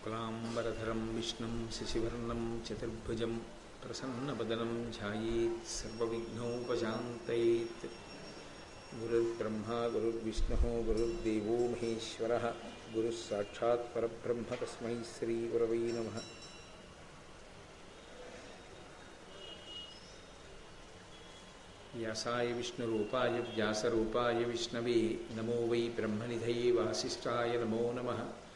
शुक्लाम्बरधरं, विष्णुं, शशिवर्णं, चतुर्भुजं, प्रसन्नवदनं ध्यायेत्, सर्वविघ्नोपशान्तयेत्। गुरुर्ब्रह्मा, गुरुर्विष्णुः, गुरुर्देवो महेश्वरः गुरुः साक्षात् परब्रह्म तस्मै श्रीगुरवै नमः। व्यासाय विष्णुरूपाय, व्यासरूपाय, विष्णवे नमो वै ब्रह्मनिधये वासिष्ठाय नमो नमः।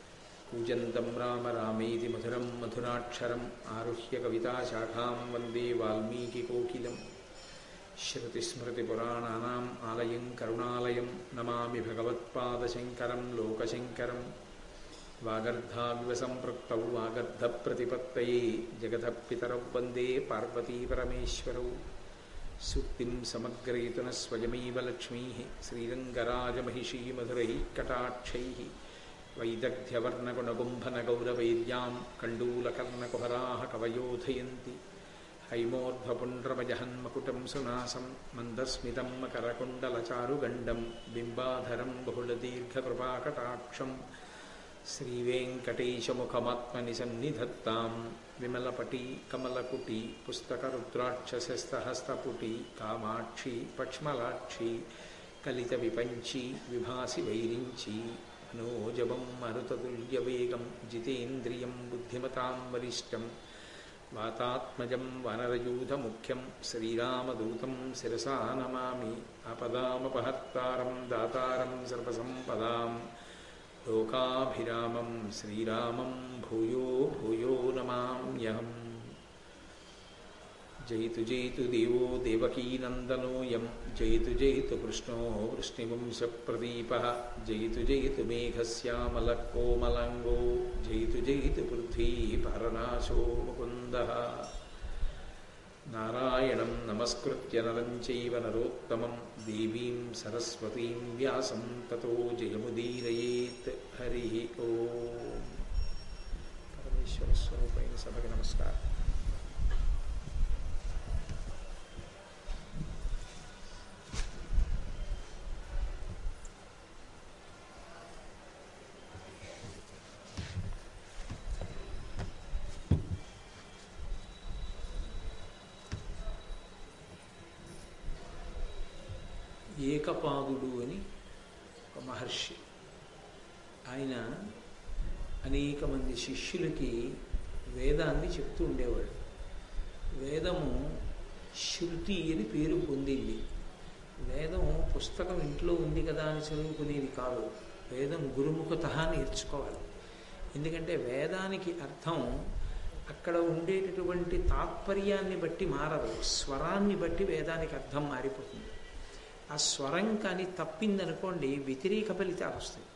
कूजन्तं राम रामेति मधुरं मधुराक्षरम् आरुह्य कविताशाखां वन्दे वाल्मीकिकोकिलं श्रुतिस्मृतिपुराणानाम् आलयं करुणालयं नमामि भगवत्पादशङ्करं लोकशङ्करं वागर्धाविवसम्पृक्तौ वागर्धप्रतिपत्तये जगतः पितरौ वन्दे पार्वतीपरमेश्वरौ सूक्तिं समग्रयितुनः स्वयमेव लक्ष्मीः श्रीरङ्गराजमहिषी मधुरैः कटाक्षैः వైదగ్ధ్యవర్ణగుణగుంభనగౌరవైద్యాం కండూలకర్ణకుహరాः కవయోధయంతి హైమోర్ధ్వపుండ్రమజహన్మకుటం సునాసం మందస్మితం మకరకుండలచారుగండం బింబాధరం బహుళదీర్ఘకృపాకటాక్షం శ్రీవేంకటేశముఖమాత్మని సన్నిధత్తాం విమలపటి కమలకుటి పుస్తకరుద్రాక్షస్తహస్తపుటి కామాక్షి పక్ష్మలాక్షి కలిత విపంచీ విభాసి వైరించీ वैरिञ्ची मनोजवं मरुततुल्यवेगं जितेन्द्रियं बुद्धिमतां वरिष्ठं वातात्मजं वनरयूथमुख्यं श्रीरामदूतं शिरसा नमामि। आपदामपहर्तारं दातारं सर्वसम्पदां। लोकाभिरामं श्रीरामं भूयो भूयो नमाम्यहम् जयतु जयतु देवो देवकीनन्दनोऽयं జయితు జయితు కృష్ణో వృష్ణివంశప్రదీప జయితు జయితు మేఘశ్యామలకోమలంగో జయితు జయితు పృథ్వీ పరనాశో ముకుంద నారాయణం నమస్కృత్య నరం చైవ నరోత్తమం దేవీం సరస్వతీం వ్యాసం తతో జయముదీరయేత్ హరి ఓ పరమేశ్వర స్వరూపైన సభకి నమస్కారం ఏకపాదుడు అని ఒక మహర్షి. ఆయన అనేక మంది శిష్యులకి వేదాన్ని చెప్తూ ఉండేవాడు. వేదము శృతి అని పేరు పొందింది. వేదం పుస్తకం ఇంట్లో ఉంది కదా అని చదువుకునేది కాదు. వేదం గురుముఖత నేర్చుకోవాలి. ఎందుకంటే వేదానికి అర్థం అక్కడ ఉండేటటువంటి తాత్పర్యాన్ని బట్టి మారదు. స్వరాన్ని బట్టి వేదానికి అర్థం మారిపోతుంది. ఆ స్వరం కానీ తప్పిందనుకోండి వ్యతిరేక ఫలితాలు వస్తాయి.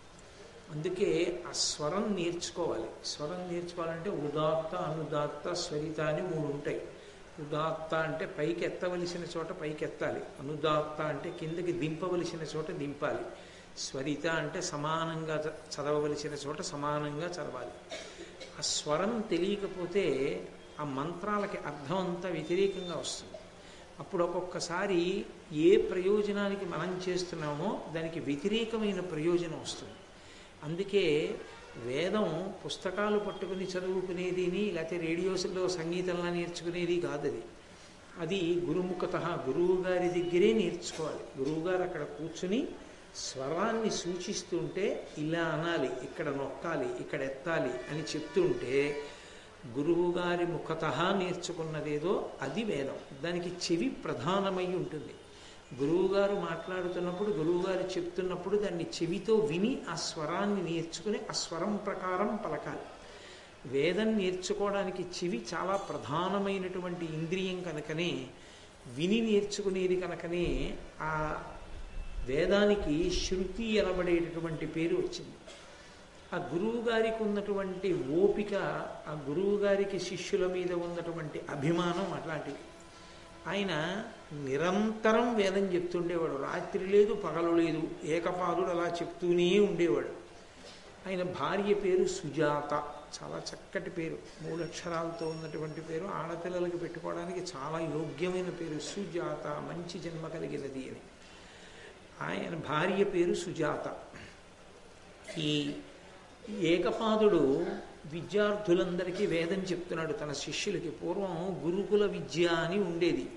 అందుకే ఆ స్వరం నేర్చుకోవాలి. స్వరం నేర్చుకోవాలంటే ఉదాత్త అనుదాత్త స్వరిత అని మూడు ఉంటాయి. ఉదాత్త అంటే పైకి ఎత్తవలసిన చోట పైకి ఎత్తాలి. అనుదాత్త అంటే కిందకి దింపవలసిన చోట దింపాలి. స్వరిత అంటే సమానంగా చదవవలసిన చోట సమానంగా చదవాలి. ఆ స్వరం తెలియకపోతే ఆ మంత్రాలకి అర్థం అంతా వ్యతిరేకంగా వస్తుంది. అప్పుడు ఒక్కొక్కసారి ఏ ప్రయోజనానికి మనం చేస్తున్నామో దానికి వ్యతిరేకమైన ప్రయోజనం వస్తుంది. అందుకే వేదం పుస్తకాలు పట్టుకుని చదువుకునేదిని లేకపోతే రేడియోస్లో సంగీతంలా నేర్చుకునేది కాదు అది. అది గురుముఖత గురువు గారి దగ్గరే నేర్చుకోవాలి. గురువుగారు అక్కడ కూర్చుని స్వరాన్ని సూచిస్తుంటే ఇలా అనాలి ఇక్కడ నొక్కాలి ఇక్కడ ఎత్తాలి అని చెప్తుంటే గురువుగారి ముఖత నేర్చుకున్నదేదో అది వేదం. దానికి చెవి ప్రధానమై ఉంటుంది. గురువుగారు మాట్లాడుతున్నప్పుడు గురువుగారు చెప్తున్నప్పుడు దాన్ని చెవితో విని ఆ స్వరాన్ని నేర్చుకుని ఆ స్వరం ప్రకారం పలకాలి. వేదం నేర్చుకోవడానికి చెవి చాలా ప్రధానమైనటువంటి ఇంద్రియం కనుకనే విని నేర్చుకునేది కనుకనే ఆ వేదానికి శృతి అనబడేటటువంటి పేరు వచ్చింది. ఆ గురువు గారికి ఉన్నటువంటి ఓపిక ఆ గురువు గారికి శిష్యుల మీద ఉన్నటువంటి అభిమానం అట్లాంటిది ఆయన నిరంతరం వేదం చెప్తుండేవాడు. రాత్రి లేదు పగలు లేదు ఏకపాదుడు అలా చెప్తూనే ఉండేవాడు. ఆయన భార్య పేరు సుజాత. చాలా చక్కటి పేరు. మూడు అక్షరాలతో ఉన్నటువంటి పేరు. ఆడపిల్లలకి పెట్టుకోవడానికి చాలా యోగ్యమైన పేరు సుజాత. మంచి జన్మ కలిగినది అని. ఆయన భార్య పేరు సుజాత. ఈ ఏకపాదుడు విద్యార్థులందరికీ వేదం చెప్తున్నాడు. తన శిష్యులకి పూర్వం గురుకుల విద్య అని ఉండేది.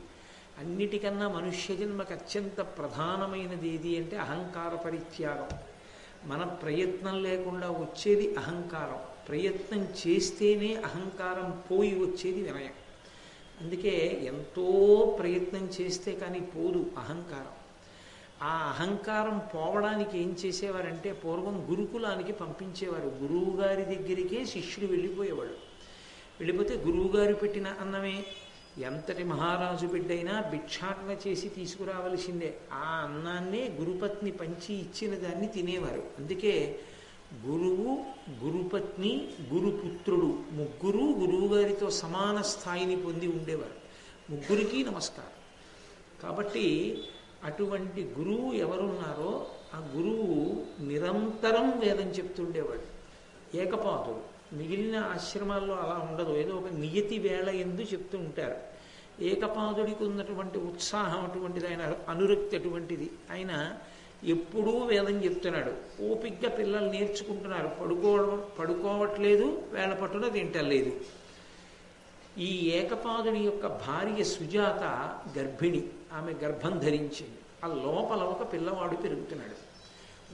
అన్నిటికన్నా మనుష్య జన్మకు అత్యంత ప్రధానమైనది ఏది అంటే అహంకార పరిత్యాగం. మన ప్రయత్నం లేకుండా వచ్చేది అహంకారం. ప్రయత్నం చేస్తేనే అహంకారం పోయి వచ్చేది వినయం. అందుకే ఎంతో ప్రయత్నం చేస్తే కానీ పోదు అహంకారం. ఆ అహంకారం పోవడానికి ఏం చేసేవారంటే పూర్వం గురుకులానికి పంపించేవారు. గురువు గారి దగ్గరికే శిష్యుడు వెళ్ళిపోయేవాడు వెళ్ళిపోతే గురువుగారు పెట్టిన అన్నమే ఎంతటి మహారాజు బిడ్డైనా భిక్షాటన చేసి తీసుకురావలసిందే. ఆ అన్నాన్నే గురుపత్ని పంచి ఇచ్చిన దాన్ని తినేవారు. అందుకే గురువు గురుపత్ని గురుపుత్రుడు ముగ్గురు గురువుగారితో సమాన స్థాయిని పొంది ఉండేవారు. ముగ్గురికి నమస్కారం. కాబట్టి అటువంటి గురువు ఎవరున్నారో ఆ గురువు నిరంతరం వేదం చెప్తుండేవాడు. ఏకపాదుడు. మిగిలిన ఆశ్రమాల్లో అలా ఉండదు. ఏదో ఒక నియతి వేళ ఎందు చెప్తూ ఉంటారు. ఏకపాదుడికి ఉన్నటువంటి ఉత్సాహం అటువంటిది ఆయన అనురక్తి అటువంటిది. ఆయన ఎప్పుడూ వేదం చెప్తున్నాడు. ఓపిగ్గా పిల్లలు నేర్చుకుంటున్నారు. పడుకోవడం పడుకోవట్లేదు. వేళ పట్టున తింటలేదు ఈ ఏకపాదుని యొక్క భార్య సుజాత గర్భిణి. ఆమె గర్భం ధరించింది. ఆ లోపల ఒక పిల్లవాడు పెరుగుతున్నాడు.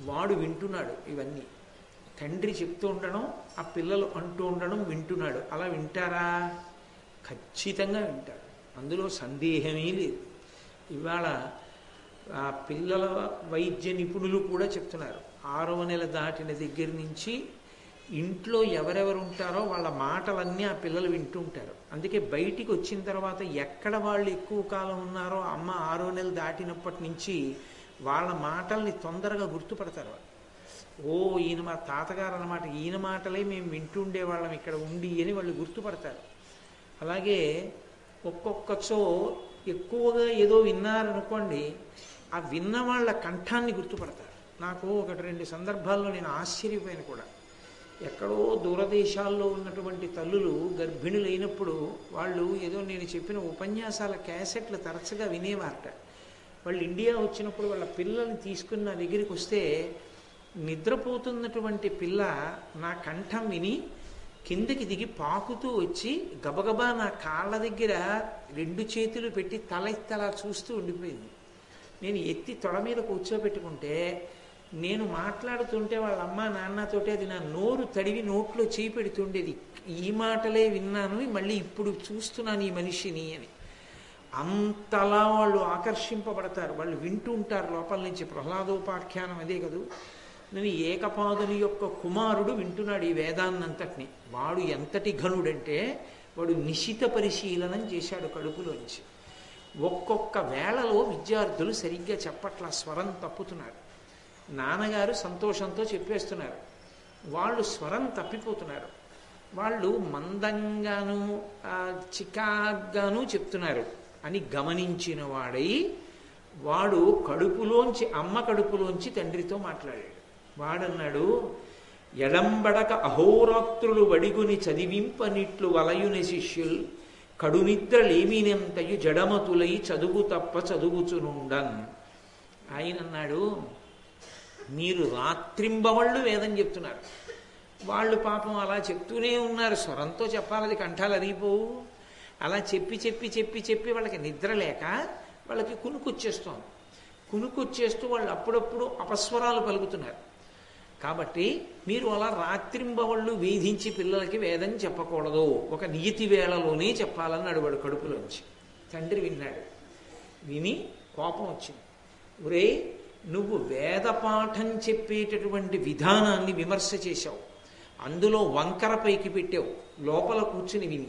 వాడు వింటున్నాడు ఇవన్నీ. తండ్రి చెప్తూ ఉండడం ఆ పిల్లలు అంటూ ఉండడం వింటున్నాడు. అలా వింటారా? ఖచ్చితంగా వింటాడు. అందులో సందేహమే లేదు. ఇవాళ ఆ పిల్లల వైద్య నిపుణులు కూడా చెప్తున్నారు. ఆరవ నెల దాటిన దగ్గర నుంచి ఇంట్లో ఎవరెవరు ఉంటారో వాళ్ళ మాటలన్నీ ఆ పిల్లలు వింటూ ఉంటారు అందుకే బయటికి వచ్చిన తర్వాత ఎక్కడ వాళ్ళు ఎక్కువ కాలం ఉన్నారో అమ్మ ఆరో నెలలు దాటినప్పటి నుంచి వాళ్ళ మాటల్ని తొందరగా గుర్తుపడతారు ఓ ఈయన మా తాతగారు అన్నమాట. ఈయన మాటలే మేము వింటుండే వాళ్ళం ఇక్కడ ఉండి అని వాళ్ళు గుర్తుపడతారు. అలాగే ఒక్కొక్కచో ఎక్కువగా ఏదో విన్నారనుకోండి ఆ విన్న వాళ్ళ కంఠాన్ని గుర్తుపడతారు. నాకు ఒకటి రెండు సందర్భాల్లో నేను ఆశ్చర్యపోయాను కూడా. ఎక్కడో దూరదేశాల్లో ఉన్నటువంటి తల్లులు గర్భిణులైనప్పుడు వాళ్ళు ఏదో నేను చెప్పిన ఉపన్యాసాల క్యాసెట్లు తరచుగా వినేవారట. వాళ్ళు ఇండియా వచ్చినప్పుడు వాళ్ళ పిల్లల్ని తీసుకుని నా దగ్గరికి వస్తే నిద్రపోతున్నటువంటి పిల్ల నా కంఠం విని కిందకి దిగి పాకుతూ వచ్చి గబగబా నా కాళ్ళ దగ్గర రెండు చేతులు పెట్టి తల ఎత్తి అలా చూస్తూ ఉండిపోయింది. నేను ఎత్తి తొడ మీద కూర్చోబెట్టుకుంటే నేను మాట్లాడుతుంటే వాళ్ళ అమ్మ నాన్నతోటి అది నా నోరు తడివి నోట్లో చేయి పెడుతుండేది ఈ మాటలే విన్నాను మళ్ళీ ఇప్పుడు చూస్తున్నాను ఈ మనిషిని అని. అంతలా వాళ్ళు ఆకర్షింపబడతారు. వాళ్ళు వింటూ ఉంటారు లోపల నుంచి. ప్రహ్లాదోపాఖ్యానం అదే కదూ. నేను ఏకపాదుని యొక్క కుమారుడు వింటున్నాడు ఈ వేదాన్నంతటిని. వాడు ఎంతటి ఘనుడంటే వాడు నిశిత పరిశీలనం చేశాడు కడుపులోంచి. ఒక్కొక్క వేళలో విద్యార్థులు సరిగ్గా చెప్పట్ల స్వరం తప్పుతున్నారు. నాన్నగారు సంతోషంతో చెప్పేస్తున్నారు. వాళ్ళు స్వరం తప్పిపోతున్నారు. వాళ్ళు మందంగాను చికాగ్గాను చెప్తున్నారు. అని గమనించిన వాడై వాడు కడుపులోంచి అమ్మ కడుపులోంచి తండ్రితో మాట్లాడాడు. వాడన్నాడు ఎడంబడక అహోరాత్రులు వడిగుని చదివింపనిట్లు వలయుని శిష్యుల్ కడునిద్రలేమినంతయు జడమతులై చదువు తప్ప చదువుచునుండన్. ఆయన అన్నాడు మీరు రాత్రింబవళ్ళు వేదం చెప్తున్నారు. వాళ్ళు పాపం అలా చెప్తూనే ఉన్నారు. స్వరంతో చెప్పాలది కంఠాలు అరిగిపోవు అలా చెప్పి చెప్పి చెప్పి చెప్పి వాళ్ళకి నిద్ర లేక వాళ్ళకి కునుకొచ్చేస్తోంది. కునుకొచ్చేస్తూ వాళ్ళు అప్పుడప్పుడు అపస్వరాలు పలుకుతున్నారు. కాబట్టి మీరు అలా రాత్రింబవళ్ళు వేధించి పిల్లలకి వేదం చెప్పకూడదు. ఒక నియతి వేళలోనే చెప్పాలని అడివాడు కడుపులోంచి. తండ్రి విన్నాడు. విని కోపం వచ్చింది. ఒరే నువ్వు వేద పాఠం చెప్పేటటువంటి విధానాన్ని విమర్శ చేశావు. అందులో వంకర పైకి పెట్టావు. లోపల కూర్చుని విని.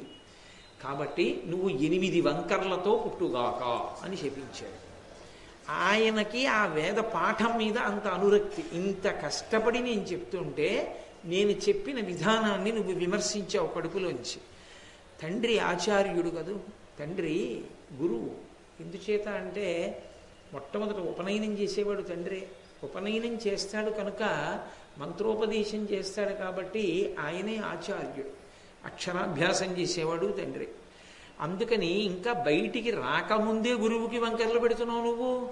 కాబట్టి నువ్వు ఎనిమిది వంకర్లతో పుట్టుగాక అని చెప్పించాడు. ఆయనకి ఆ వేద పాఠం మీద అంత అనురక్తి. ఇంత కష్టపడి నేను చెప్తుంటే నేను చెప్పిన విధానాన్ని నువ్వు విమర్శించావు కడుపులోంచి. తండ్రి ఆచార్యుడు కదూ. తండ్రి గురువు ఎందుచేత అంటే మొట్టమొదట ఉపనయనం చేసేవాడు తండ్రి. ఉపనయనం చేస్తాడు కనుక మంత్రోపదేశం చేస్తాడు కాబట్టి ఆయనే ఆచార్యుడు. అక్షరాభ్యాసం చేసేవాడు తండ్రి. అందుకని ఇంకా బయటికి రాకముందే గురువుకి వంకరలు పెడుతున్నావు నువ్వు?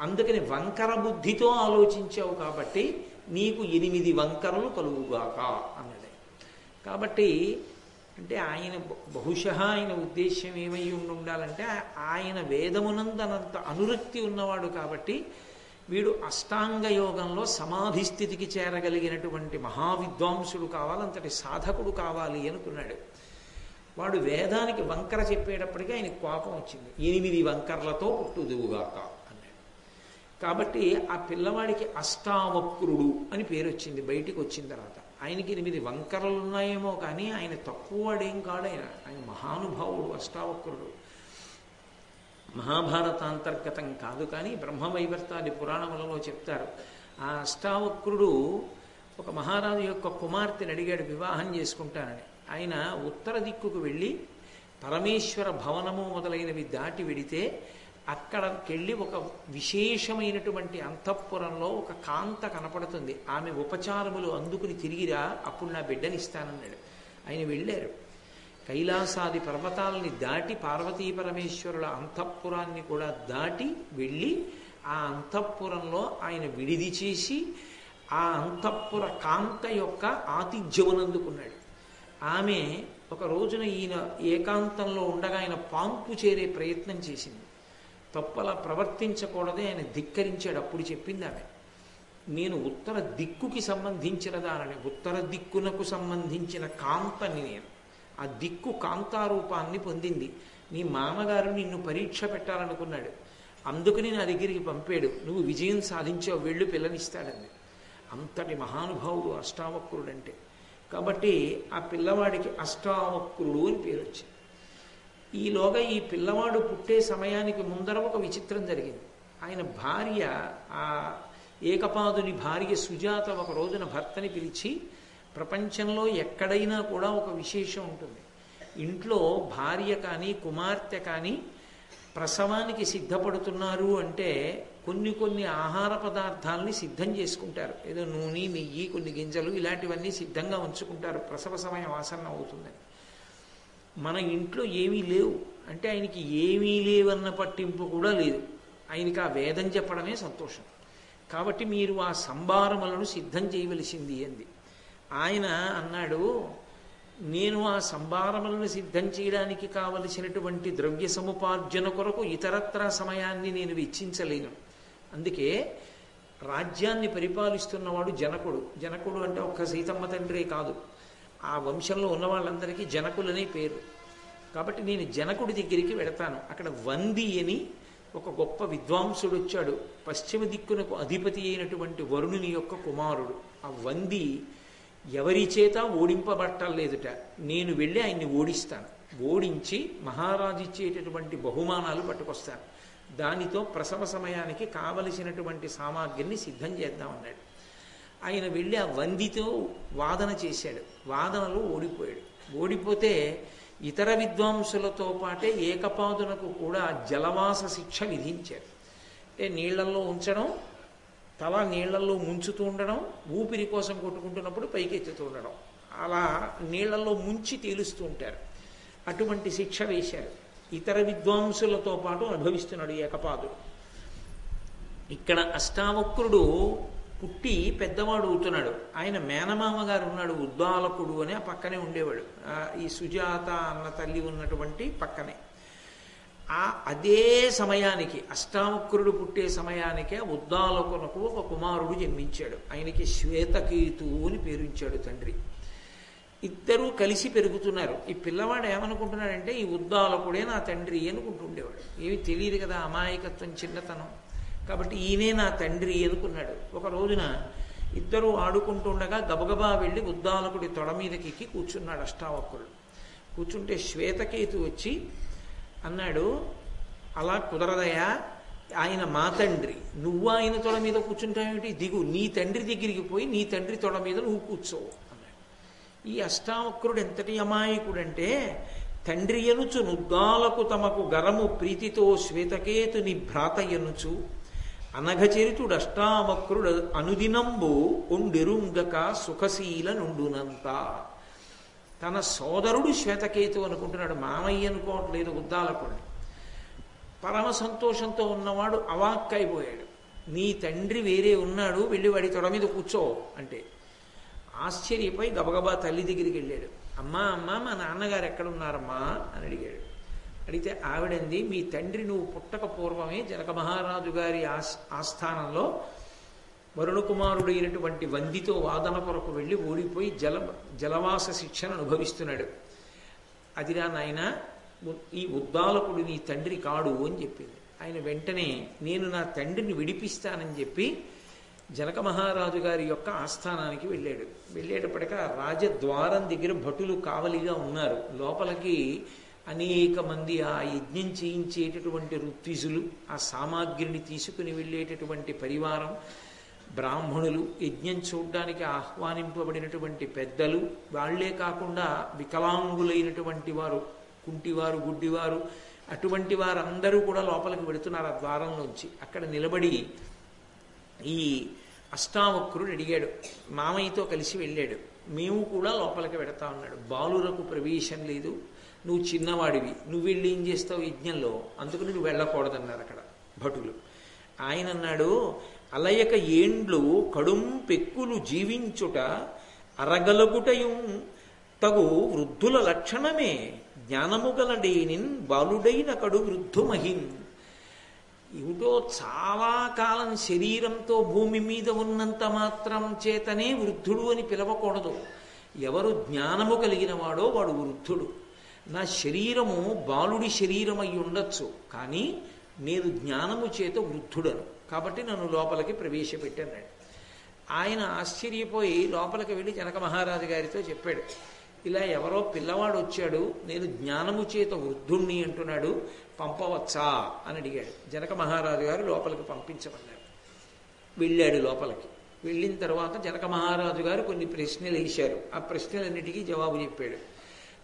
అందుకని వంకర బుద్ధితో ఆలోచించావు కాబట్టి నీకు ఎనిమిది వంకరలు కలుగుగాక అన్నది కాబట్టి అంటే ఆయన బహుశా ఆయన ఉద్దేశ్యం ఏమై ఉండి ఉండాలంటే ఆయన వేదమునందనంత అనురక్తి ఉన్నవాడు కాబట్టి వీడు అష్టాంగ యోగంలో సమాధి స్థితికి చేరగలిగినటువంటి మహావిద్వాంసుడు కావాలి అంతటి సాధకుడు కావాలి అనుకున్నాడు. వాడు వేదానికి వంకర చెప్పేటప్పటికీ ఆయన కోపం వచ్చింది. ఎనిమిది వంకర్లతో పుట్టుదువుగాక అన్నాడు. కాబట్టి ఆ పిల్లవాడికి అష్టావక్రుడు అని పేరు వచ్చింది బయటికి వచ్చిన తర్వాత. ఆయనకి ఎనిమిది వంకరలు ఉన్నాయేమో కానీ ఆయన తక్కువ వాడేం కాడు ఆయన. ఆయన మహానుభావుడు అష్టావక్రుడు. మహాభారతాంతర్గతం కాదు కానీ బ్రహ్మవైవర్తాది పురాణములలో చెప్తారు. ఆ అష్టావక్రుడు ఒక మహారాజు యొక్క కుమార్తెని అడిగాడు వివాహం చేసుకుంటానని. ఆయన ఉత్తర దిక్కుకు వెళ్ళి పరమేశ్వర భవనము మొదలైనవి దాటి వెడితే అక్కడికెళ్ళి ఒక విశేషమైనటువంటి అంతఃపురంలో ఒక కాంత కనపడుతుంది. ఆమె ఉపచారములు అందుకుని తిరిగిరా అప్పుడు నా బిడ్డనిస్తానన్నాడు. ఆయన వెళ్ళారు. కైలాసాది పర్వతాలని దాటి పార్వతీ పరమేశ్వరుల అంతఃపురాన్ని కూడా దాటి వెళ్ళి ఆ అంతఃపురంలో ఆయన విడిది చేసి ఆ అంతఃపుర కాంత యొక్క ఆతిథ్యమునందుకున్నాడు. ఆమె ఒక రోజున ఈయన ఏకాంతంలో ఉండగా ఆయన పాంపు చేరే ప్రయత్నం చేసింది. తప్పలా ప్రవర్తించకూడదే ఆయన ధిక్కరించాడు. అప్పుడు చెప్పింది ఆమె నేను ఉత్తర దిక్కుకి సంబంధించిన దానని ఉత్తర దిక్కునకు సంబంధించిన కాంతని నేను. ఆ దిక్కు కాంతారూపాన్ని పొందింది. నీ మామగారు నిన్ను పరీక్ష పెట్టాలనుకున్నాడు. అందుకని నా దగ్గరికి పంపాడు. నువ్వు విజయం సాధించావు. వెళ్ళు పిల్లనిస్తాడంది. అంతటి మహానుభావుడు అష్టావక్రుడు అంటే కాబట్టి ఆ పిల్లవాడికి అష్టావక్రుడు అని పేరు వచ్చింది ఈలోగా ఈ పిల్లవాడు పుట్టే సమయానికి ముందర ఒక విచిత్రం జరిగింది. ఆయన భార్య ఆ ఏకపాదుని భార్య సుజాత ఒక రోజున భర్తని పిలిచి ప్రపంచంలో ఎక్కడైనా కూడా ఒక విశేషం ఉంటుంది. ఇంట్లో భార్య కానీ కుమార్తె కానీ ప్రసవానికి సిద్ధపడుతున్నారు అంటే కొన్ని కొన్ని ఆహార పదార్థాలని సిద్ధం చేసుకుంటారు. ఏదో నూనె నెయ్యి కొన్ని గింజలు ఇలాంటివన్నీ సిద్ధంగా ఉంచుకుంటారు. ప్రసవ సమయం ఆసన్నం అవుతుందని మన ఇంట్లో ఏమీ లేవు. అంటే ఆయనకి ఏమీ లేవన్న పట్టింపు కూడా లేదు. ఆయనకి ఆ వేదం చెప్పడమే సంతోషం. కాబట్టి మీరు ఆ సంభారములను సిద్ధం చేయవలసింది అంది ఆయన అన్నాడు నేను ఆ సంభారములను సిద్ధం చేయడానికి కావలసినటువంటి ద్రవ్య సముపార్జన కొరకు ఇతరత్ర సమయాన్ని నేను వెచ్చించలేను. అందుకే రాజ్యాన్ని పరిపాలిస్తున్నవాడు జనకుడు. జనకుడు అంటే ఒక్క సీతమ్మ తండ్రే కాదు. ఆ వంశంలో ఉన్న వాళ్ళందరికీ జనకులనే పేరు. కాబట్టి నేను జనకుడి దగ్గరికి వెడతాను. అక్కడ వంది అని ఒక గొప్ప విద్వాంసుడు వచ్చాడు. పశ్చిమ దిక్కునకు అధిపతి అయినటువంటి వరుణుని యొక్క కుమారుడు. ఆ వంది ఎవరి చేత ఓడింపబట్టలేదుట నేను వెళ్ళి ఆయన్ని ఓడిస్తాను. ఓడించి మహారాజు ఇచ్చేటటువంటి బహుమానాలు పట్టుకొస్తాను. దానితో ప్రసవ సమయానికి కావలసినటువంటి సామాగ్రిని సిద్ధం చేద్దామన్నాడు. ఆయన వెళ్ళి ఆ వందితో వాదన చేశాడు. వాదనలో ఓడిపోయాడు. ఓడిపోతే ఇతర విద్వాంసులతో పాటే ఏకపాదునకు కూడా జలవాస శిక్ష విధించారు అంటే నీళ్ళల్లో ఉంచడం తల నీళ్ళల్లో ముంచుతూ ఉండడం ఊపిరి కోసం కొట్టుకుంటున్నప్పుడు పైకెత్తుతూ ఉండడం. అలా నీళ్ళలో ముంచి తేలుస్తూ ఉంటారు. అటువంటి శిక్ష వేశారు. ఇతర విద్వాంసులతో పాటు అనుభవిస్తున్నాడు ఏకపాదుడు. ఇక్కడ అష్టావక్రుడు పుట్టి పెద్దవాడు అవుతున్నాడు ఆయన మేనమామ గారు ఉన్నాడు ఉద్దాలకుడు అని ఆ పక్కనే ఉండేవాడు. ఈ సుజాత అన్న తల్లి ఉన్నటువంటి పక్కనే. ఆ అదే సమయానికి అష్టాముక్రుడు పుట్టే సమయానికే ఉద్దాలకునకు ఒక కుమారుడు జన్మించాడు. ఆయనకి శ్వేతకేతు అని పేరుంచాడు తండ్రి. ఇద్దరూ కలిసి పెరుగుతున్నారు. ఈ పిల్లవాడు ఏమనుకుంటున్నాడంటే ఈ ఉద్దాలకుడే నా తండ్రి అనుకుంటుండేవాడు ఏమి తెలియదు కదా అమాయకత్వం చిన్నతనం. కాబట్టి ఈయనే నా తండ్రి అనుకున్నాడు ఒక రోజున ఇద్దరూ ఆడుకుంటుండగా గబగబా వెళ్ళి ఉద్దాలకుడి తొడ మీదకి ఎక్కి కూర్చున్నాడు అష్టావకుడు కూర్చుంటే శ్వేతకేతు వచ్చి అన్నాడు అలా కుదరదయా ఆయన మా తండ్రి. నువ్వు ఆయన తొడ మీద కూర్చుంటావేమిటి? దిగు నీ తండ్రి దగ్గరికి పోయి నీ తండ్రి తొడ మీద నువ్వు కూర్చో. అన్నాడు ఈ అష్టావక్రుడు ఎంతటి అమాయకుడంటే తండ్రి ఎనుచు నుద్దాలకు తమకు గరము ప్రీతితో శ్వేతకేతుని భ్రాత ఎనుచు అనఘచరితుడు అష్టావక్రుడు అనుదినంబు ఒండెరుంగక సుఖశీల నుండునంత తన సోదరుడు శ్వేతకేతు అనుకుంటున్నాడు మామయ్య అనుకోవట్లేదు ఉద్దాలకుడు పరమ సంతోషంతో ఉన్నవాడు అవాక్కైపోయాడు. నీ తండ్రి వేరే ఉన్నాడు వెళ్ళి వాడి తొడ మీద కూర్చో అంటే ఆశ్చర్యపై గబగబా తల్లి దగ్గరికి వెళ్ళాడు. అమ్మా అమ్మా మా నాన్నగారు ఎక్కడున్నారమ్మా అని అడిగాడు. అడిగితే ఆవిడంది మీ తండ్రి నువ్వు పుట్టక పూర్వమే జనక మహారాజు గారి ఆస్ ఆస్థానంలో వరుణకుమారుడైనటువంటి వందితో వాదన కొరకు వెళ్ళి ఓడిపోయి జల జలవాస శిక్షను అనుభవిస్తున్నాడు. అదిరా నాయన ఈ ఉద్దాలకుడు నీ తండ్రి కాడు అని చెప్పింది. ఆయన వెంటనే నేను నా తండ్రిని విడిపిస్తానని చెప్పి జనక మహారాజు గారి యొక్క ఆస్థానానికి వెళ్ళాడు. వెళ్ళేటప్పటిక రాజద్వారం దగ్గర భటులు కావలిగా ఉన్నారు. లోపలికి అనేక మంది ఆ యజ్ఞం చేయించేటటువంటి ఋత్విజులు ఆ సామాగ్రిని తీసుకుని వెళ్ళేటటువంటి పరివారం బ్రాహ్మణులు యజ్ఞం చూడడానికి ఆహ్వానింపబడినటువంటి పెద్దలు వాళ్ళే కాకుండా వికలాంగులైనటువంటి వారు కుంటివారు గుడ్డివారు అటువంటి వారందరూ కూడా లోపలికి వెడుతున్నారు ఆ ద్వారంలోంచి అక్కడ నిలబడి ఈ అష్టావక్రుడు అడిగాడు మామయ్యతో కలిసి వెళ్ళాడు మేము కూడా లోపలికి వెడతా ఉన్నాడు బాలురకు ప్రవేశం లేదు నువ్వు చిన్నవాడివి నువ్వు వెళ్ళి ఏం చేస్తావు యజ్ఞంలో? అందుకు నువ్వు వెళ్ళకూడదన్నారు అక్కడ భటులు. ఆయన అన్నాడు అలయక ఏండ్లు కడుం పెక్కులు జీవించుట అరగలగుటయు తగు వృద్ధుల లక్షణమే. జ్ఞానము గలడేనిన్ బాలుడైన కడు వృద్ధుమహిన్ ఏమిటో చాలా కాలం శరీరంతో భూమి మీద ఉన్నంత మాత్రం చేతనే వృద్ధుడు అని పిలవకూడదు. ఎవరు జ్ఞానము కలిగిన వాడో వాడు వృద్ధుడు. నా శరీరము బాలుడి శరీరం అయి ఉండొచ్చు కానీ నేను జ్ఞానము చేత వృద్ధుడను. కాబట్టి నన్ను లోపలికి ప్రవేశపెట్టాను. ఆయన ఆశ్చర్యపోయి లోపలికి వెళ్ళి జనక మహారాజు గారితో చెప్పాడు ఇలా ఎవరో పిల్లవాడు వచ్చాడు నేను జ్ఞానము చేత వృద్ధుణ్ణి అంటున్నాడు పంపవచ్చా? అని అడిగాడు. జనక మహారాజు గారు లోపలికి పంపించమన్నాడు వెళ్ళాడు లోపలికి. వెళ్ళిన తర్వాత జనక మహారాజు గారు కొన్ని ప్రశ్నలు వేశారు. ఆ ప్రశ్నలన్నిటికీ జవాబు చెప్పాడు.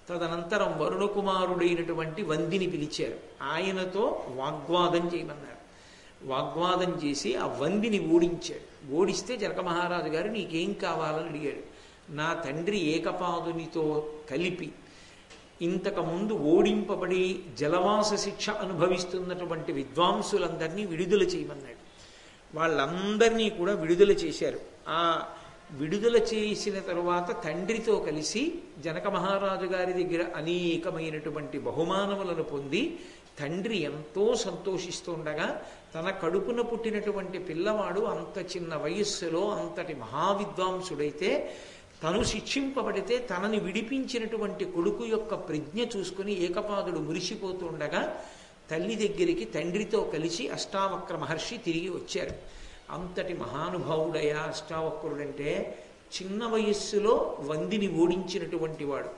తదనంతరం వరుణకుమారుడైనటువంటి వందిని పిలిచారు. ఆయనతో వాగ్వాదం చేయమన్నారు. వాగ్వాదం చేసి ఆ వందిని ఓడించాడు. ఓడిస్తే జనక మహారాజు గారు నీకేం కావాలని అడిగాడు. నా తండ్రి ఏకపాదునితో కలిపి ఇంతకు ముందు ఓడింపబడి జలవాస శిక్ష అనుభవిస్తున్నటువంటి విద్వాంసులందరినీ విడుదల చేయమన్నాడు. వాళ్ళందరినీ కూడా విడుదల చేశారు. ఆ విడుదల చేసిన తరువాత తండ్రితో కలిసి జనక మహారాజు గారి దగ్గర అనేకమైనటువంటి బహుమానములను పొంది తండ్రి ఎంతో సంతోషిస్తుండగా తన కడుపున పుట్టినటువంటి పిల్లవాడు అంత చిన్న వయస్సులో అంతటి మహావిద్వాంసుడైతే తను శిక్షింపబడితే తనని విడిపించినటువంటి కొడుకు యొక్క ప్రజ్ఞ చూసుకుని ఏకపాదుడు మురిసిపోతుండగా తల్లి దగ్గరికి తండ్రితో కలిసి అష్టావక్ర మహర్షి తిరిగి వచ్చారు. అంతటి మహానుభావుడయ్యా అష్టావక్రుడంటే చిన్న వయస్సులో వందిని ఓడించినటువంటి వాడు.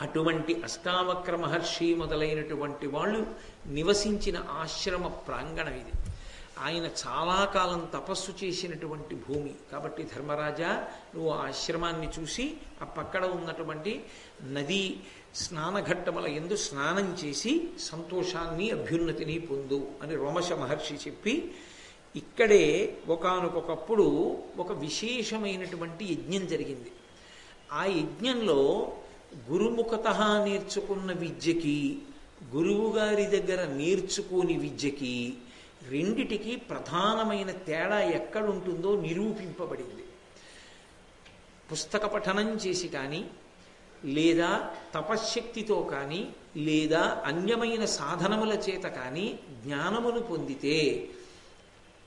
అటువంటి అష్టావక్ర మహర్షి మొదలైనటువంటి వాళ్ళు నివసించిన ఆశ్రమ ప్రాంగణం ఇది. ఆయన చాలా కాలం తపస్సు చేసినటువంటి భూమి. కాబట్టి ధర్మరాజా నువ్వు ఆ ఆశ్రమాన్ని చూసి ఆ పక్కన ఉన్నటువంటి నదీ స్నానఘట్టముల ఎందు స్నానం చేసి సంతోషాన్ని అభ్యున్నతిని పొందు అని రోమశ మహర్షి చెప్పి ఇక్కడే ఒకనకొకప్పుడు ఒక విశేషమైనటువంటి యజ్ఞం జరిగింది. ఆ యజ్ఞంలో గురుముఖత నేర్చుకున్న విద్యకి గురువుగారి దగ్గర నేర్చుకోని విద్యకి రెండిటికి ప్రధానమైన తేడా ఎక్కడుంటుందో నిరూపింపబడింది. పుస్తక పఠనం చేసి కానీ లేదా తపశ్శక్తితో కానీ లేదా అన్యమైన సాధనముల చేత కానీ జ్ఞానమును పొందితే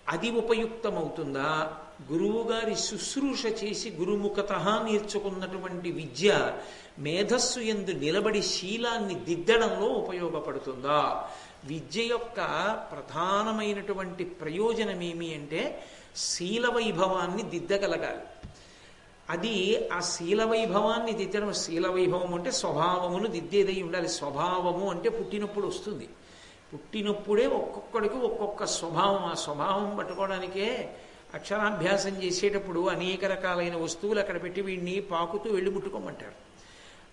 అది ఉపయుక్తమవుతుందా? గురువుగారి శుశ్రూష చేసి గురుముఖత నేర్చుకున్నటువంటి విద్య మేధస్సు ఎందు నిలబడి శీలాన్ని దిద్దడంలో ఉపయోగపడుతుందా? విద్య యొక్క ప్రధానమైనటువంటి ప్రయోజనం ఏమి అంటే శీల వైభవాన్ని దిద్దగలగాలి. అది ఆ శీల వైభవాన్ని దిద్దడం శీల వైభవం అంటే స్వభావమును దిద్దేదై ఉండాలి. స్వభావము అంటే పుట్టినప్పుడు వస్తుంది. పుట్టినప్పుడే ఒక్కొక్కడికి ఒక్కొక్క స్వభావం ఆ స్వభావం పట్టుకోవడానికే అక్షరాభ్యాసం చేసేటప్పుడు అనేక రకాలైన వస్తువులు అక్కడ పెట్టి వీడిని పాకుతూ వెళ్ళి ముట్టుకోమంటారు.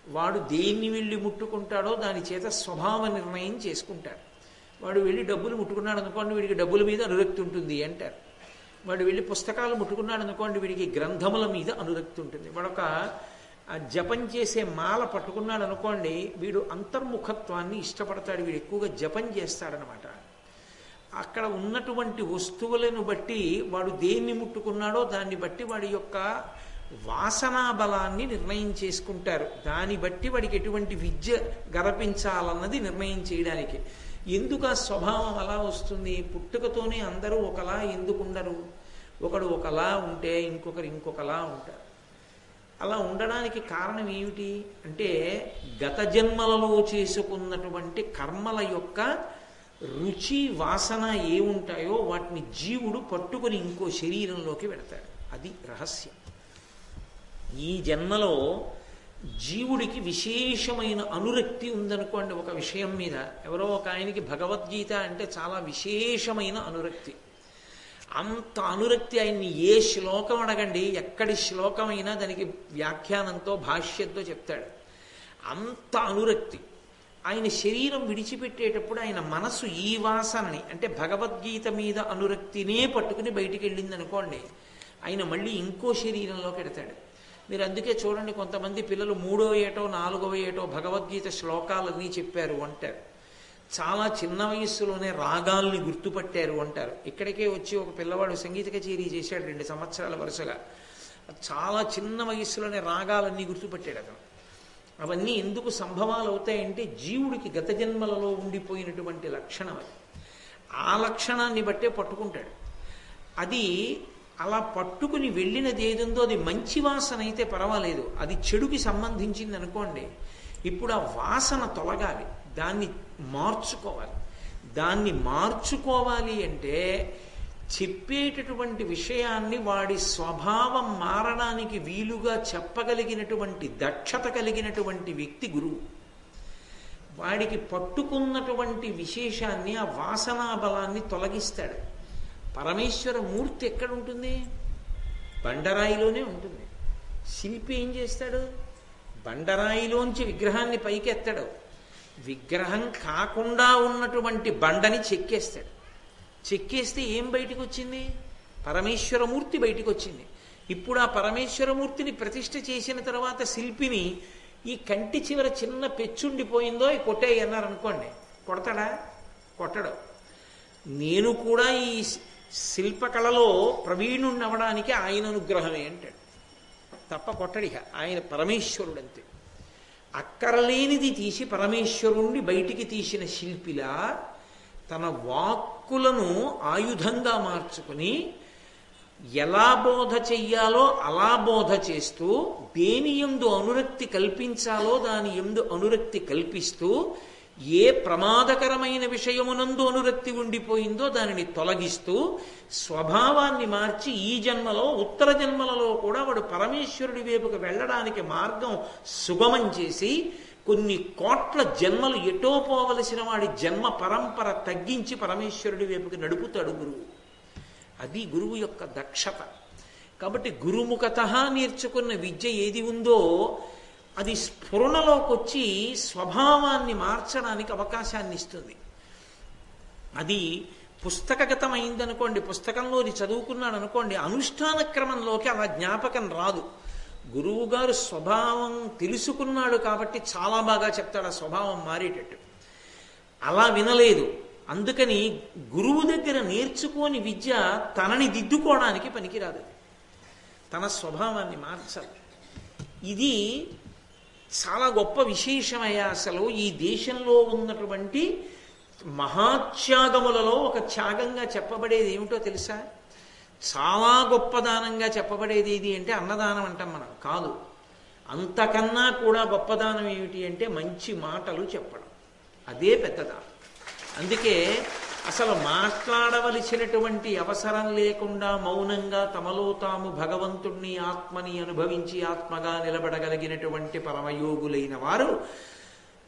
వాడు దేన్ని వెళ్ళి ముట్టుకుంటాడో దాని చేత స్వభావ నిర్ణయం చేసుకుంటారు. వాడు వెళ్ళి డబ్బులు ముట్టుకున్నాడు అనుకోండి వీడికి డబ్బుల మీద అనురక్తి ఉంటుంది అంటారు. వాడు వెళ్ళి పుస్తకాలు ముట్టుకున్నాడు అనుకోండి వీడికి గ్రంథముల మీద అనురక్తి ఉంటుంది. వాడొక ఆ జపం చేసే మాల పట్టుకున్నాడు అనుకోండి వీడు అంతర్ముఖత్వాన్ని ఇష్టపడతాడు వీడు ఎక్కువగా జపం చేస్తాడనమాట. అక్కడ ఉన్నటువంటి వస్తువులను బట్టి వాడు దేన్ని ముట్టుకున్నాడో దాన్ని బట్టి వాడి యొక్క వాసనా బలాన్ని నిర్ణయం చేసుకుంటారు. దాన్ని బట్టి వాడికి ఎటువంటి విద్య గరపించాలన్నది నిర్ణయం చేయడానికి. ఎందుకు ఆ స్వభావం అలా వస్తుంది? పుట్టుకతోనే అందరూ ఒకలా ఎందుకుండరు? ఒకడు ఒకలా ఉంటే ఇంకొకరు ఇంకొకలా ఉంటారు. అలా ఉండడానికి కారణం ఏమిటి అంటే గత జన్మలలో చేసుకున్నటువంటి కర్మల యొక్క రుచి వాసన ఏ ఉంటాయో వాటిని జీవుడు పట్టుకుని ఇంకో శరీరంలోకి పెడతాడు. అది రహస్యం. ఈ జన్మలో జీవుడికి విశేషమైన అనురక్తి ఉందనుకోండి ఒక విషయం మీద. ఎవరో ఒక ఆయనకి భగవద్గీత అంటే చాలా విశేషమైన అనురక్తి. అంత అనురక్తి ఆయన్ని ఏ శ్లోకం అడగండి? ఎక్కడి శ్లోకమైనా దానికి వ్యాఖ్యానంతో భాష్యంతో చెప్తాడు. అంత అనురక్తి. ఆయన శరీరం విడిచిపెట్టేటప్పుడు ఆయన మనసు ఈ వాసనని అంటే భగవద్గీత మీద అనురక్తినే పట్టుకుని బయటికి వెళ్ళింది అనుకోండి ఆయన మళ్ళీ ఇంకో శరీరంలోకి పెడతాడు మీరు అందుకే చూడండి కొంతమంది పిల్లలు మూడో ఏటో నాలుగో ఏటో భగవద్గీత శ్లోకాలన్నీ చెప్పారు అంటారు. చాలా చిన్న వయస్సులోనే రాగాల్ని గుర్తుపట్టారు అంటారు. ఇక్కడికే వచ్చి ఒక పిల్లవాడు సంగీత కచేరీ చేశాడు రెండు సంవత్సరాల వరుసగా. చాలా చిన్న వయస్సులోనే రాగాలన్నీ గుర్తుపట్టాడు అతను. అవన్నీ ఎందుకు సంభవాలు అవుతాయంటే జీవుడికి గత జన్మలలో ఉండిపోయినటువంటి లక్షణం అది. ఆ లక్షణాన్ని బట్టే పట్టుకుంటాడు. అది అలా పట్టుకుని వెళ్ళినది ఏదుందో అది మంచి వాసన అయితే పర్వాలేదు. అది చెడుకి సంబంధించింది అనుకోండి ఇప్పుడు ఆ వాసన తొలగాలి. దాన్ని మార్చుకోవాలి. దాన్ని మార్చుకోవాలి అంటే చెప్పేటటువంటి విషయాన్ని వాడి స్వభావం మారడానికి వీలుగా చెప్పగలిగినటువంటి దక్షత కలిగినటువంటి వ్యక్తి గురువు. వాడికి పట్టుకున్నటువంటి విశేషాన్ని ఆ వాసనా బలాన్ని తొలగిస్తాడు. పరమేశ్వర మూర్తి ఎక్కడ ఉంటుంది బండరాయిలోనే ఉంటుంది. శిల్పి ఏం చేస్తాడు? బండరాయిలోంచి విగ్రహాన్ని పైకి ఎత్తాడు విగ్రహం కాకుండా ఉన్నటువంటి బండని చెక్కేస్తాడు. చెక్కేస్తే ఏం బయటికి వచ్చింది పరమేశ్వరమూర్తి బయటికి వచ్చింది ఇప్పుడు ఆ పరమేశ్వరమూర్తిని ప్రతిష్ఠ చేసిన తర్వాత శిల్పిని ఈ కంటి చివర చిన్న పెచ్చుండిపోయిందో ఈ కొట్టేయి అన్నారు అనుకోండి కొడతాడా? కొట్టడు. నేను కూడా ఈ శిల్పకళలో ప్రవీణుణ్ణి అవ్వడానికి ఆయన అనుగ్రహమే అంటాడు. తప్ప కొట్టడిక ఆయన పరమేశ్వరుడు అంతే అక్కరలేనిది తీసి పరమేశ్వరుణ్ణి బయటికి తీసిన శిల్పిలా తన వాక్కులను ఆయుధంగా మార్చుకుని ఎలా బోధ చెయ్యాలో అలా బోధ చేస్తూ దేని ఎందు అనురక్తి కల్పించాలో దాని ఎందు అనురక్తి కల్పిస్తూ ఏ ప్రమాదకరమైన విషయమునందు అనురక్తి ఉండిపోయిందో దానిని తొలగిస్తూ స్వభావాన్ని మార్చి ఈ జన్మలో ఉత్తర జన్మలలో కూడా వాడు పరమేశ్వరుడి వైపుకు వెళ్ళడానికి మార్గం సుగమం చేసి కొన్ని కోట్ల జన్మలు ఎటో పోవలసిన వాడి జన్మ పరంపర తగ్గించి పరమేశ్వరుడి వైపుకి నడుపుతాడు గురువు. అది గురువు యొక్క దక్షత. కాబట్టి గురుముఖత నేర్చుకున్న విద్య ఏది ఉందో అది స్ఫురణలోకి వచ్చి స్వభావాన్ని మార్చడానికి అవకాశాన్ని ఇస్తుంది అది పుస్తకగతం అయిందనుకోండి పుస్తకంలోని చదువుకున్నాడు అనుకోండి అనుష్ఠాన క్రమంలోకి అలా జ్ఞాపకం రాదు. గురువు గారు స్వభావం తెలుసుకున్నాడు కాబట్టి చాలా బాగా చెప్తాడు ఆ స్వభావం మారేటట్టు. అలా వినలేదు. అందుకని గురువు దగ్గర నేర్చుకోని విద్య తనని దిద్దుకోవడానికి పనికిరాదు. తన స్వభావాన్ని మార్చాలి. ఇది చాలా గొప్ప విశేషమయ్యా అసలు ఈ దేశంలో ఉన్నటువంటి మహాత్యాగములలో ఒక త్యాగంగా చెప్పబడేది ఏమిటో తెలుసా? చాలా గొప్ప దానంగా చెప్పబడేది ఇది అంటే అన్నదానం అంటాం మనం. కాదు. అంతకన్నా కూడా గొప్పదానం ఏమిటి అంటే మంచి మాటలు చెప్పడం. అదే పెద్దదానం. అందుకే అసలు మాట్లాడవలసినటువంటి అవసరం లేకుండా మౌనంగా తమలో తాము భగవంతుణ్ణి ఆత్మని అనుభవించి ఆత్మగా నిలబడగలిగినటువంటి పరమయోగులైన వారు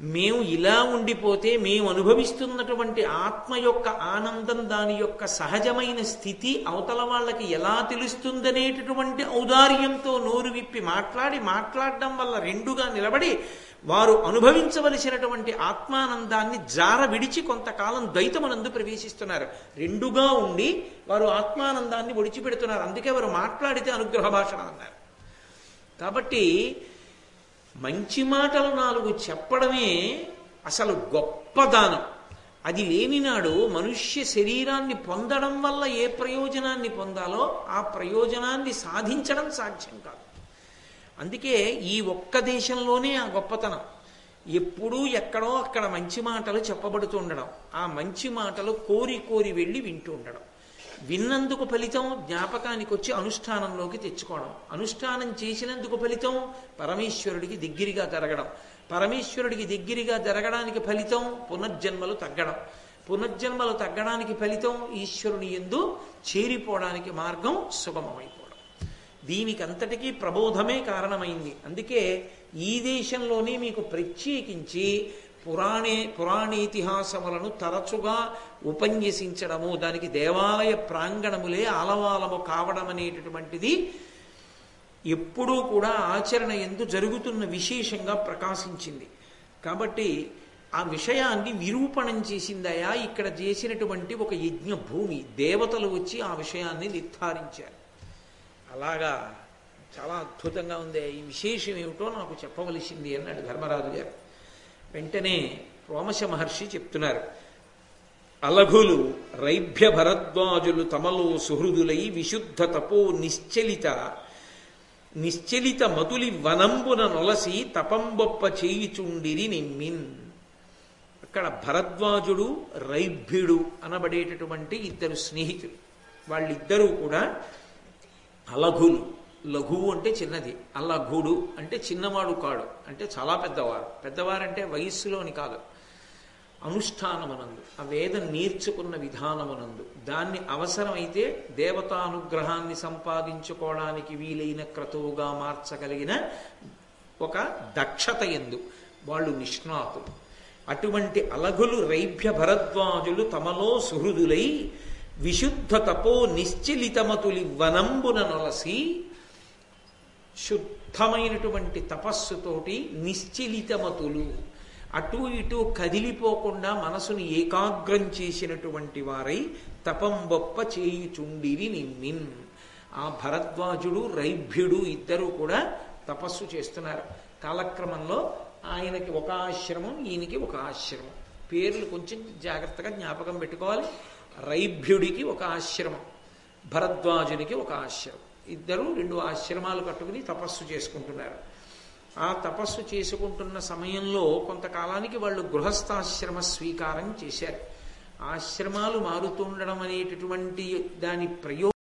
మేము ఇలా ఉండిపోతే మేము అనుభవిస్తున్నటువంటి ఆత్మ యొక్క ఆనందం దాని యొక్క సహజమైన స్థితి అవతల వాళ్ళకి ఎలా తెలుస్తుందనేటటువంటి ఔదార్యంతో నోరు విప్పి మాట్లాడి మాట్లాడడం వల్ల రెండుగా నిలబడి వారు అనుభవించవలసినటువంటి ఆత్మానందాన్ని జార విడిచి కొంతకాలం ద్వైతమునందు ప్రవేశిస్తున్నారు. రెండుగా ఉండి వారు ఆత్మానందాన్ని ఒడిచిపెడుతున్నారు. అందుకే వారు మాట్లాడితే అనుగ్రహ భాషణ అన్నారు. కాబట్టి మంచి మాటలు నాలుగు చెప్పడమే అసలు గొప్ప దానం అది లేనినాడు మనుష్య శరీరాన్ని పొందడం వల్ల ఏ ప్రయోజనాన్ని పొందాలో ఆ ప్రయోజనాన్ని సాధించడం సాధ్యం కాదు. అందుకే ఈ ఒక్క దేశంలోనే ఆ గొప్పతనం. ఎప్పుడూ ఎక్కడో అక్కడ మంచి మాటలు చెప్పబడుతూ ఉండడం ఆ మంచి మాటలు కోరి కోరి వెళ్ళి వింటూ ఉండడం. విన్నందుకు ఫలితం జ్ఞాపకానికి వచ్చి అనుష్ఠానంలోకి తెచ్చుకోవడం. అనుష్ఠానం చేసినందుకు ఫలితం పరమేశ్వరుడికి దగ్గరగా జరగడం. పరమేశ్వరుడికి దగ్గరగా జరగడానికి ఫలితం పునర్జన్మలు తగ్గడం. పునర్జన్మలు తగ్గడానికి ఫలితం ఈశ్వరుని ఎందు చేరిపోవడానికి మార్గం సుగమమైపోవడం. దీనికి అంతటికీ ప్రబోధమే కారణమైంది. అందుకే ఈ దేశంలోనే మీకు ప్రత్యేకించి పురాణే పురాణేతిహాసములను తరచుగా ఉపన్యసించడము దానికి దేవాలయ ప్రాంగణములే ఆలవాలము కావడం అనేటటువంటిది ఎప్పుడూ కూడా ఆచరణ ఎందు జరుగుతున్న విశేషంగా ప్రకాశించింది. కాబట్టి ఆ విషయాన్ని విరూపణం చేసిందయా ఇక్కడ చేసినటువంటి ఒక యజ్ఞ భూమి దేవతలు వచ్చి ఆ విషయాన్ని నిర్ధారించారు. అలాగా చాలా అద్భుతంగా ఉంది ఈ విశేషం ఏమిటో నాకు చెప్పవలసింది అన్నాడు ధర్మరాజు గారు. వెంటనే రోమశ మహర్షి చెప్తున్నారు. అలఘులు రైభ్య భరద్వాజులు తమలో సుహృదులై విశుద్ధ తపో నిశ్చలిత నిశ్చలిత మతులి వనంబున నొలసి తపంబొప్ప చేయిచుండిరి నిమ్మిన్. అక్కడ భరద్వాజుడు రైభ్యుడు అనబడేటటువంటి ఇద్దరు స్నేహితులు. వాళ్ళిద్దరూ కూడా అలఘులు. లఘువు అంటే చిన్నది అల్లఘుడు అంటే చిన్నవాడు కాడు అంటే చాలా పెద్దవారు. పెద్దవారంటే వయస్సులోని కాదు. అనుష్ఠానమునందు ఆ వేదం నేర్చుకున్న విధానమనందు. దాన్ని అవసరమైతే దేవతానుగ్రహాన్ని సంపాదించుకోవడానికి వీలైన క్రతువుగా మార్చగలిగిన ఒక దక్షత ఎందు వాళ్ళు నిష్ణాతులు. అటువంటి అలగులు రైభ్య భరద్వాజులు తమలో సుహృదులై విశుద్ధ తపో నిశ్చలితమతులి వనంబున నొలసి శుద్ధమైనటువంటి తపస్సుతోటి నిశ్చలితమతులు. అటు ఇటు కదిలిపోకుండా మనసుని ఏకాగ్రం చేసినటువంటి వారై తపంబొప్ప చేయుచుండిరి నిన్నిన్ ఆ భరద్వాజుడు రైభ్యుడు ఇద్దరు కూడా తపస్సు చేస్తున్నారు. కాలక్రమంలో ఆయనకి ఒక ఆశ్రమం ఈయనకి ఒక ఆశ్రమం. పేర్లు కొంచెం జాగ్రత్తగా జ్ఞాపకం పెట్టుకోవాలి. రైభ్యుడికి ఒక ఆశ్రమం భరద్వాజునికి ఒక ఆశ్రమం. ఇద్దరు రెండు ఆశ్రమాలు కట్టుకుని తపస్సు చేసుకుంటున్నారు. ఆ తపస్సు చేసుకుంటున్న సమయంలో కొంతకాలానికి వాళ్ళు గృహస్థాశ్రమ స్వీకారం చేశారు. ఆశ్రమాలు మారుతుండడం అనేటటువంటి దాని ప్రయోజనం